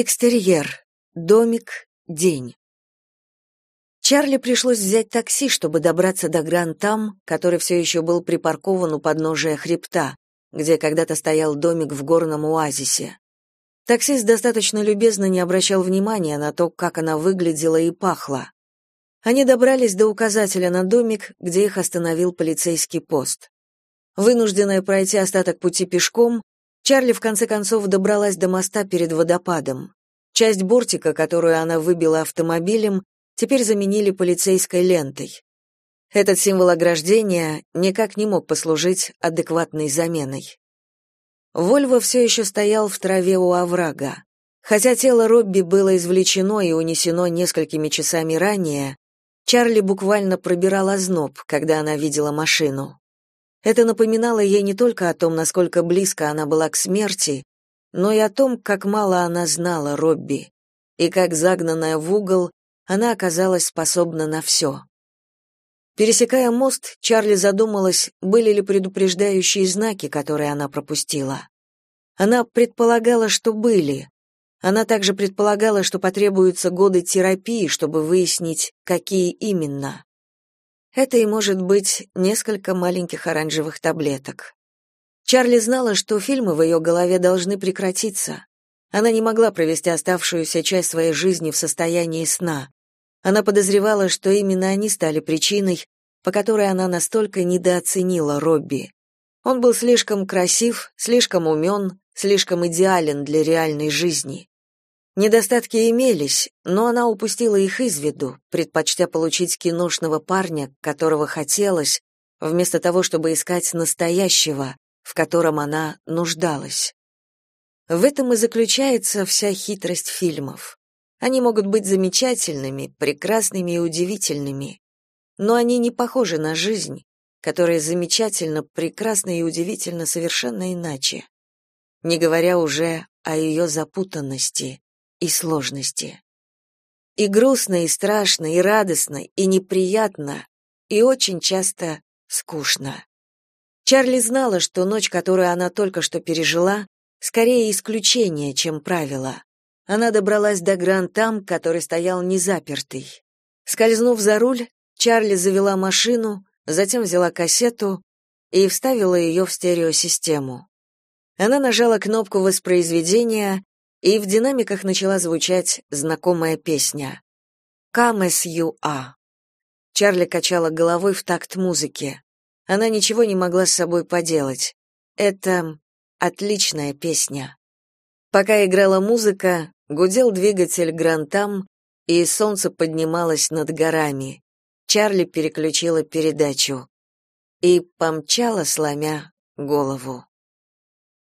Экстерьер. Домик. День. Чарли пришлось взять такси, чтобы добраться до Гран-Там, который все еще был припаркован у подножия хребта, где когда-то стоял домик в горном оазисе. Таксист достаточно любезно не обращал внимания на то, как она выглядела и пахла. Они добрались до указателя на домик, где их остановил полицейский пост. Вынужденная пройти остаток пути пешком, Чарли в конце концов добралась до моста перед водопадом. Часть бортика, которую она выбила автомобилем, теперь заменили полицейской лентой. Этот символ ограждения никак не мог послужить адекватной заменой. Вольво все еще стоял в траве у оврага. Хотя тело Робби было извлечено и унесено несколькими часами ранее, Чарли буквально пробирала зноб, когда она видела машину. Это напоминало ей не только о том, насколько близко она была к смерти, но и о том, как мало она знала Робби, и как загнанная в угол, она оказалась способна на все. Пересекая мост, Чарли задумалась, были ли предупреждающие знаки, которые она пропустила. Она предполагала, что были. Она также предполагала, что потребуются годы терапии, чтобы выяснить, какие именно. Это и может быть несколько маленьких оранжевых таблеток. Чарли знала, что фильмы в ее голове должны прекратиться. Она не могла провести оставшуюся часть своей жизни в состоянии сна. Она подозревала, что именно они стали причиной, по которой она настолько недооценила Робби. Он был слишком красив, слишком умен, слишком идеален для реальной жизни. Недостатки имелись, но она упустила их из виду, предпочтя получить киношного парня, которого хотелось, вместо того, чтобы искать настоящего, в котором она нуждалась. В этом и заключается вся хитрость фильмов. Они могут быть замечательными, прекрасными и удивительными, но они не похожи на жизнь, которая замечательно, прекрасна и удивительна совершенно иначе, не говоря уже о ее запутанности и сложности. И грустно, и страшно, и радостно, и неприятно, и очень часто скучно. Чарли знала, что ночь, которую она только что пережила, скорее исключение, чем правило. Она добралась до Гран-Там, который стоял незапертый. Скользнув за руль, Чарли завела машину, затем взяла кассету и вставила ее в стереосистему. Она нажала кнопку воспроизведения, и в динамиках начала звучать знакомая песня. «Come as you are». Чарли качала головой в такт музыки. Она ничего не могла с собой поделать. Это отличная песня. Пока играла музыка, гудел двигатель Грантам, и солнце поднималось над горами. Чарли переключила передачу и помчала, сломя голову.